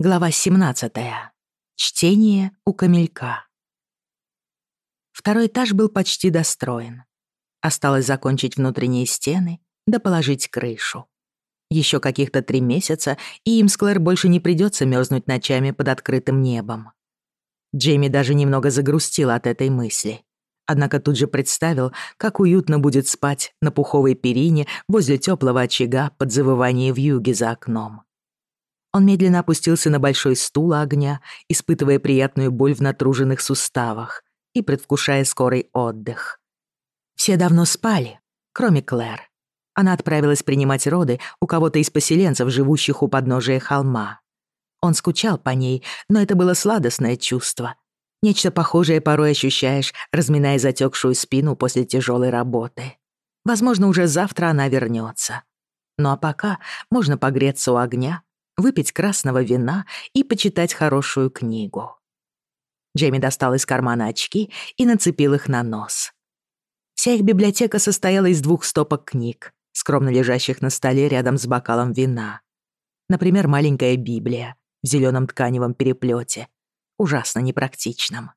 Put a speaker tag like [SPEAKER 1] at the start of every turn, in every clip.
[SPEAKER 1] Глава 17. Чтение у камелька. Второй этаж был почти достроен. Осталось закончить внутренние стены да положить крышу. Еще каких-то три месяца, и им с Клэр больше не придется мерзнуть ночами под открытым небом. Джейми даже немного загрустил от этой мысли. Однако тут же представил, как уютно будет спать на пуховой перине возле теплого очага под завывание вьюги за окном. Он медленно опустился на большой стул огня, испытывая приятную боль в натруженных суставах и предвкушая скорый отдых. Все давно спали, кроме Клэр. Она отправилась принимать роды у кого-то из поселенцев, живущих у подножия холма. Он скучал по ней, но это было сладостное чувство. Нечто похожее порой ощущаешь, разминая затекшую спину после тяжелой работы. Возможно, уже завтра она вернется. Ну а пока можно погреться у огня, выпить красного вина и почитать хорошую книгу. Джейми достал из кармана очки и нацепил их на нос. Вся их библиотека состояла из двух стопок книг, скромно лежащих на столе рядом с бокалом вина. Например, маленькая Библия в зеленом тканевом переплете, ужасно непрактичном.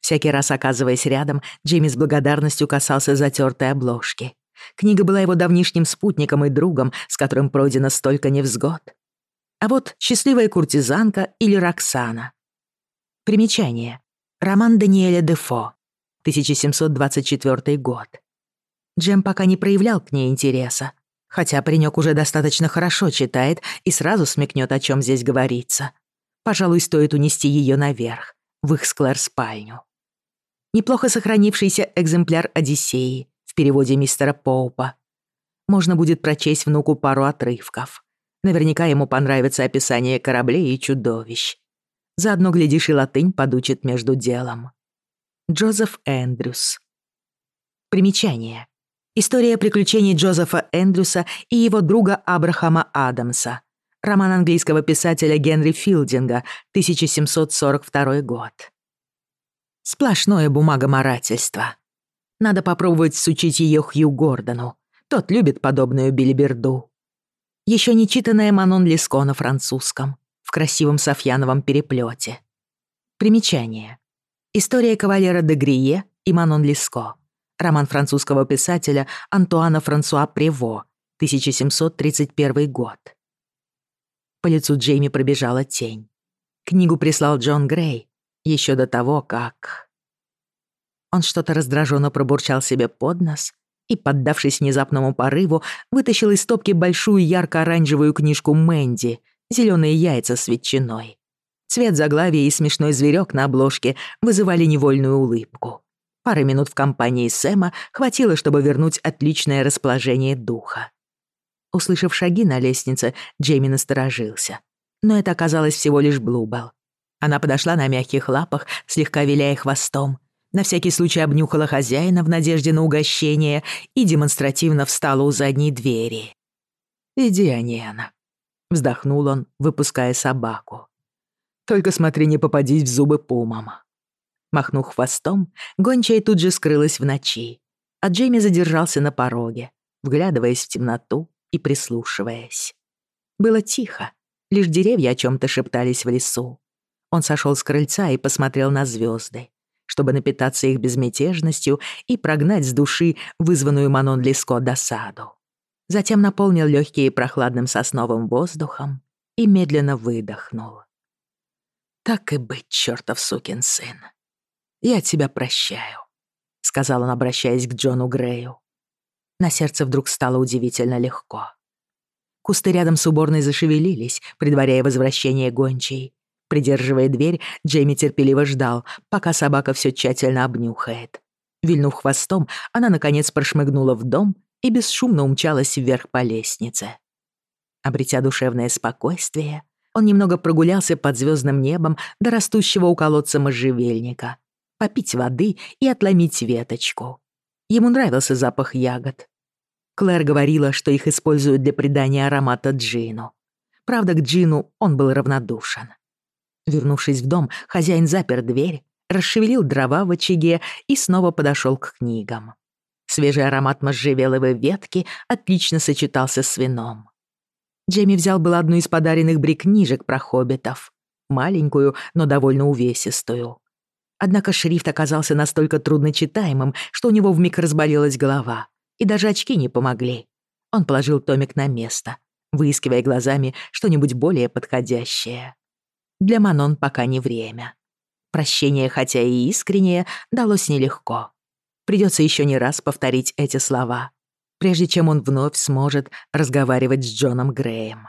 [SPEAKER 1] Всякий раз оказываясь рядом, Джейми с благодарностью касался затертой обложки. Книга была его давнишним спутником и другом, с которым пройдено столько невзгод. А вот «Счастливая куртизанка» или «Роксана». Примечание. Роман Даниэля Дефо. 1724 год. Джем пока не проявлял к ней интереса, хотя паренек уже достаточно хорошо читает и сразу смекнет, о чем здесь говорится. Пожалуй, стоит унести ее наверх, в их склэр-спальню. Неплохо сохранившийся экземпляр «Одиссеи» в переводе мистера Поупа. Можно будет прочесть внуку пару отрывков. Наверняка ему понравится описание кораблей и чудовищ. Заодно глядишь и латынь подучит между делом. Джозеф Эндрюс. Примечание. История приключений Джозефа Эндрюса и его друга Абрахама Адамса. Роман английского писателя Генри Филдинга, 1742 год. Сплошное бумагоморательство. Надо попробовать сучить ее Хью Гордону. Тот любит подобную билиберду. еще не читанная Манон Леско на французском, в красивом софьяновом переплете. Примечание. История кавалера де Грие и Манон Леско. Роман французского писателя Антуана Франсуа Прево, 1731 год. По лицу Джейми пробежала тень. Книгу прислал Джон Грей еще до того, как... Он что-то раздраженно пробурчал себе под нос и, поддавшись внезапному порыву, вытащил из стопки большую ярко-оранжевую книжку Мэнди «Зелёные яйца с ветчиной». Цвет заглавия и смешной зверек на обложке вызывали невольную улыбку. Пары минут в компании Сэма хватило, чтобы вернуть отличное расположение духа. Услышав шаги на лестнице, Джейми насторожился. Но это оказалось всего лишь Блубелл. Она подошла на мягких лапах, слегка виляя хвостом, на всякий случай обнюхала хозяина в надежде на угощение и демонстративно встала у задней двери. «Иди, Анена», — вздохнул он, выпуская собаку. «Только смотри, не попадись в зубы пумам». Махнув хвостом, гончая тут же скрылась в ночи, а Джейми задержался на пороге, вглядываясь в темноту и прислушиваясь. Было тихо, лишь деревья о чем то шептались в лесу. Он сошел с крыльца и посмотрел на звезды чтобы напитаться их безмятежностью и прогнать с души вызванную Манон Леско досаду. Затем наполнил легкие прохладным сосновым воздухом и медленно выдохнул. «Так и быть, чертов сукин сын. Я тебя прощаю», — сказал он, обращаясь к Джону Грею. На сердце вдруг стало удивительно легко. Кусты рядом с уборной зашевелились, предваряя возвращение гончей, Придерживая дверь, Джейми терпеливо ждал, пока собака все тщательно обнюхает. Вильнув хвостом, она, наконец, прошмыгнула в дом и бесшумно умчалась вверх по лестнице. Обретя душевное спокойствие, он немного прогулялся под звездным небом до растущего у колодца можжевельника, попить воды и отломить веточку. Ему нравился запах ягод. Клэр говорила, что их используют для придания аромата джину. Правда, к джину он был равнодушен. Вернувшись в дом, хозяин запер дверь, расшевелил дрова в очаге и снова подошел к книгам. Свежий аромат можжевеловой ветки отлично сочетался с вином. Джейми взял был одну из подаренных Бри книжек про хоббитов. Маленькую, но довольно увесистую. Однако шрифт оказался настолько трудночитаемым, что у него вмиг разболелась голова. И даже очки не помогли. Он положил томик на место, выискивая глазами что-нибудь более подходящее. Для Манон пока не время. Прощение, хотя и искреннее, далось нелегко. Придется еще не раз повторить эти слова, прежде чем он вновь сможет разговаривать с Джоном Греем.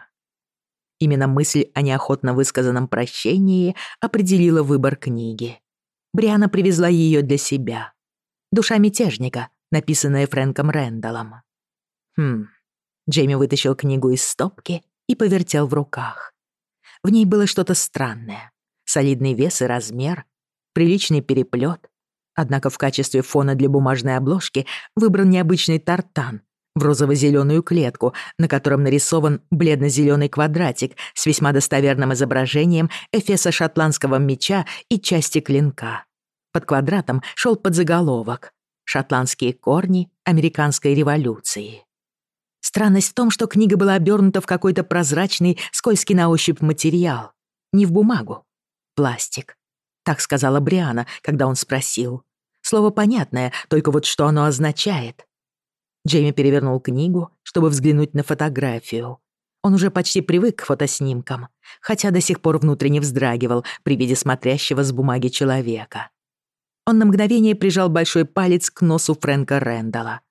[SPEAKER 1] Именно мысль о неохотно высказанном прощении определила выбор книги. Бриана привезла ее для себя. «Душа мятежника», написанная Фрэнком Рэндаллом. Хм. Джейми вытащил книгу из стопки и повертел в руках. В ней было что-то странное. Солидный вес и размер, приличный переплет. Однако в качестве фона для бумажной обложки выбран необычный тартан в розово-зеленую клетку, на котором нарисован бледно-зеленый квадратик с весьма достоверным изображением эфеса шотландского меча и части клинка. Под квадратом шел подзаголовок «Шотландские корни американской революции». Странность в том, что книга была обернута в какой-то прозрачный, скользкий на ощупь материал. Не в бумагу. Пластик. Так сказала Бриана, когда он спросил. Слово понятное, только вот что оно означает. Джейми перевернул книгу, чтобы взглянуть на фотографию. Он уже почти привык к фотоснимкам, хотя до сих пор внутренне вздрагивал при виде смотрящего с бумаги человека. Он на мгновение прижал большой палец к носу Фрэнка Рэндалла.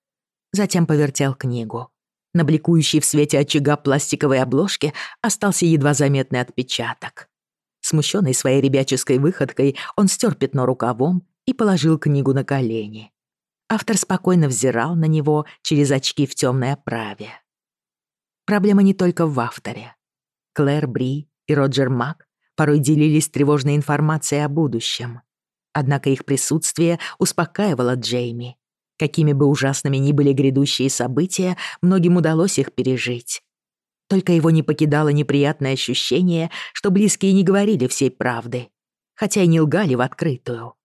[SPEAKER 1] Затем повертел книгу. На бликующей в свете очага пластиковой обложке остался едва заметный отпечаток. Смущенный своей ребяческой выходкой, он стер пятно рукавом и положил книгу на колени. Автор спокойно взирал на него через очки в темной оправе. Проблема не только в авторе. Клэр Бри и Роджер Мак порой делились тревожной информацией о будущем. Однако их присутствие успокаивало Джейми какими бы ужасными ни были грядущие события, многим удалось их пережить. Только его не покидало неприятное ощущение, что близкие не говорили всей правды, хотя и не лгали в открытую.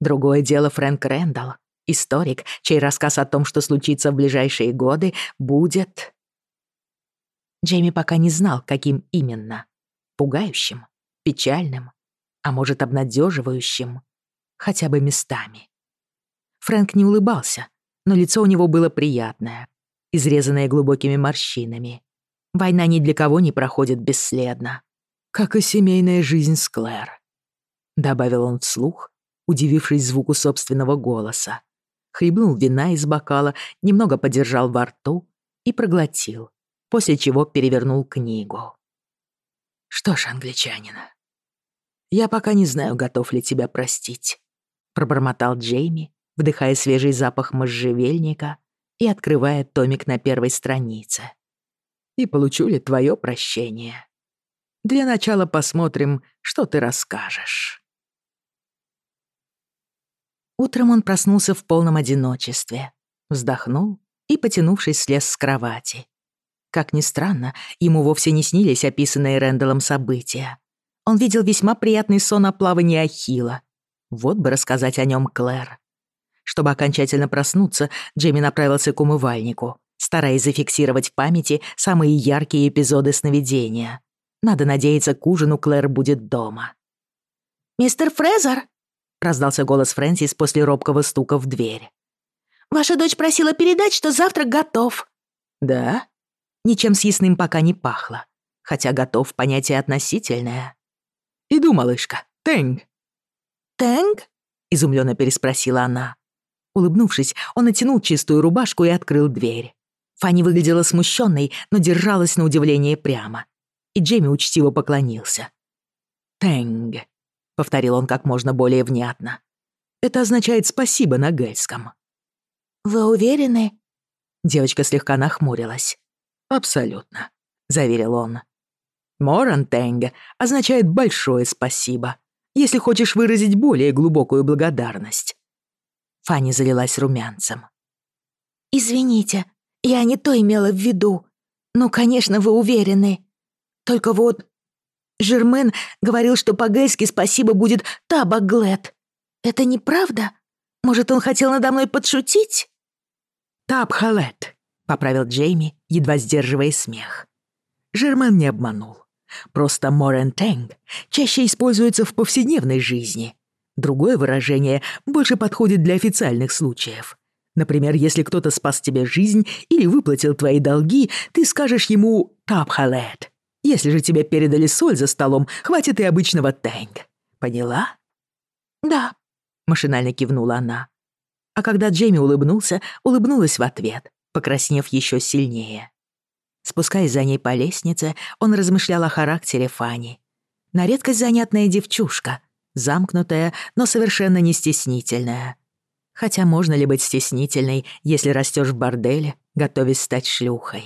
[SPEAKER 1] Другое дело Фрэнк Рэндалл, историк, чей рассказ о том, что случится в ближайшие годы, будет... Джейми пока не знал, каким именно. Пугающим, печальным, а может, обнадеживающим, хотя бы местами. Фрэнк не улыбался, но лицо у него было приятное, изрезанное глубокими морщинами. Война ни для кого не проходит бесследно. Как и семейная жизнь с Клэр. Добавил он вслух, удивившись звуку собственного голоса. Хлебнул вина из бокала, немного подержал во рту и проглотил, после чего перевернул книгу. «Что ж, англичанина, я пока не знаю, готов ли тебя простить», пробормотал Джейми, вдыхая свежий запах можжевельника и открывая томик на первой странице. «И получу ли твое прощение? Для начала посмотрим, что ты расскажешь». Утром он проснулся в полном одиночестве, вздохнул и, потянувшись, слез с кровати. Как ни странно, ему вовсе не снились описанные Рэндаллом события. Он видел весьма приятный сон о плавании Ахилла. Вот бы рассказать о нем Клэр. Чтобы окончательно проснуться, Джимми направился к умывальнику, стараясь зафиксировать в памяти самые яркие эпизоды сновидения. Надо надеяться, к ужину Клэр будет дома.
[SPEAKER 2] «Мистер Фрезер!»
[SPEAKER 1] — раздался голос Фрэнсис после робкого стука в дверь.
[SPEAKER 2] «Ваша дочь просила передать, что завтрак готов».
[SPEAKER 1] «Да?» Ничем съестным пока не пахло, хотя готов понятие относительное. «Иду, малышка, Тэнг».
[SPEAKER 2] «Тэнг?»
[SPEAKER 1] — изумленно переспросила она улыбнувшись, он натянул чистую рубашку и открыл дверь. Фанни выглядела смущенной, но держалась на удивление прямо. И Джейми учтиво поклонился. «Тэнг», — повторил он как можно более внятно. «Это означает «спасибо» на гельском».
[SPEAKER 2] «Вы уверены?»
[SPEAKER 1] Девочка слегка нахмурилась. «Абсолютно», — заверил он. «Моран Тэнг означает «большое спасибо», если хочешь выразить более глубокую благодарность. Фаня залилась румянцем.
[SPEAKER 2] «Извините, я не то имела в виду. Ну, конечно, вы уверены. Только вот Жермен говорил, что по-гайски спасибо будет Табаглет. Это неправда? Может, он хотел надо мной подшутить?»
[SPEAKER 1] «Табхалет», — поправил Джейми, едва сдерживая смех. Жермен не обманул. Просто «морентэнг» чаще используется в повседневной жизни, Другое выражение больше подходит для официальных случаев. Например, если кто-то спас тебе жизнь или выплатил твои долги, ты скажешь ему «капхалет». Если же тебе передали соль за столом, хватит и обычного «тэнк». Поняла?
[SPEAKER 2] «Да», —
[SPEAKER 1] машинально кивнула она. А когда Джейми улыбнулся, улыбнулась в ответ, покраснев еще сильнее. Спускаясь за ней по лестнице, он размышлял о характере Фани. На редкость занятная девчушка — замкнутая, но совершенно не стеснительная. Хотя можно ли быть стеснительной, если растёшь в борделе, готовясь стать шлюхой?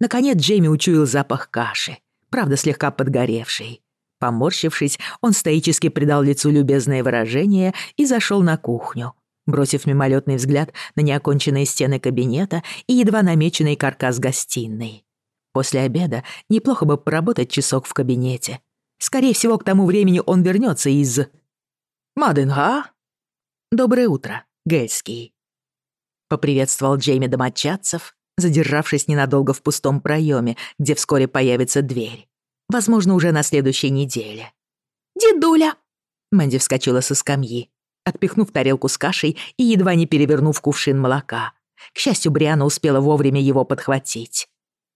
[SPEAKER 1] Наконец Джейми учуял запах каши, правда слегка подгоревший. Поморщившись, он стоически придал лицу любезное выражение и зашёл на кухню, бросив мимолетный взгляд на неоконченные стены кабинета и едва намеченный каркас гостиной. После обеда неплохо бы поработать часок в кабинете, Скорее всего, к тому времени он вернется из... Маденга? Доброе утро, Гельский. Поприветствовал Джейми домочадцев, задержавшись ненадолго в пустом проеме, где вскоре появится дверь. Возможно, уже на следующей неделе.
[SPEAKER 2] «Дедуля!»
[SPEAKER 1] Мэнди вскочила со скамьи, отпихнув тарелку с кашей и едва не перевернув кувшин молока. К счастью, Бриана успела вовремя его подхватить.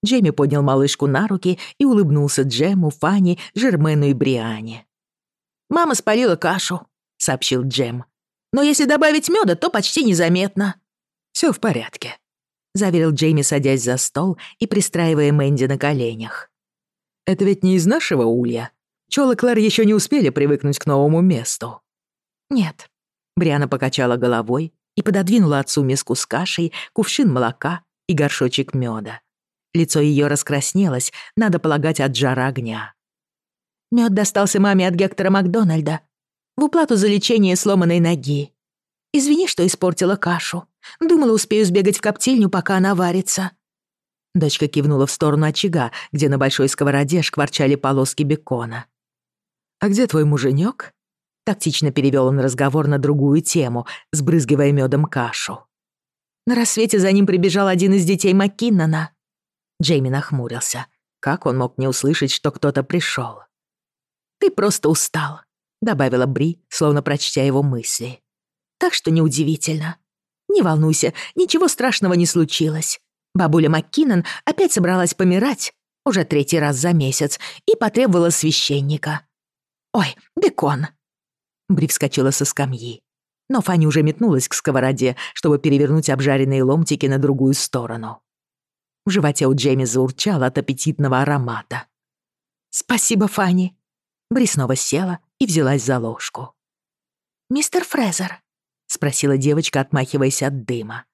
[SPEAKER 1] Джейми поднял малышку на руки и улыбнулся Джему, Фанни, Жермену и Бриане.
[SPEAKER 2] «Мама спалила кашу», — сообщил Джем. «Но если добавить меда, то почти незаметно».
[SPEAKER 1] Все в порядке», — заверил Джейми, садясь за стол и пристраивая Мэнди на коленях. «Это ведь не из нашего улья. Чол и Клэр еще не успели привыкнуть к новому месту».
[SPEAKER 2] «Нет»,
[SPEAKER 1] Бриана покачала головой и пододвинула отцу Лицо ее раскраснелось, надо полагать, от жара огня.
[SPEAKER 2] Мед достался маме от Гектора Макдональда в уплату за лечение сломанной ноги. Извини, что испортила кашу. Думала, успею сбегать в коптильню, пока она варится».
[SPEAKER 1] Дочка кивнула в сторону очага, где на большой сковороде шкварчали полоски бекона. «А где твой муженек? Тактично перевел он разговор на другую тему, сбрызгивая медом кашу.
[SPEAKER 2] На рассвете за ним прибежал один из детей Маккиннона.
[SPEAKER 1] Джейми нахмурился. Как он мог не услышать, что кто-то пришел?
[SPEAKER 2] «Ты просто устал», — добавила Бри, словно прочтя его мысли. «Так что неудивительно. Не волнуйся, ничего страшного не случилось. Бабуля МакКиннон опять собралась помирать, уже третий раз за месяц, и потребовала священника. «Ой, бекон!»
[SPEAKER 1] Бри вскочила со скамьи. Но Фанни уже метнулась к сковороде, чтобы перевернуть обжаренные ломтики на другую сторону. Уже вотел Джейми заурчал от аппетитного аромата.
[SPEAKER 2] «Спасибо, Фанни!»
[SPEAKER 1] Бри снова села и взялась за ложку.
[SPEAKER 2] «Мистер Фрезер?»
[SPEAKER 1] — спросила девочка, отмахиваясь от дыма.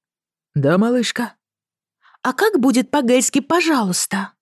[SPEAKER 1] «Да, малышка?»
[SPEAKER 2] «А как будет по-гельски «пожалуйста»?»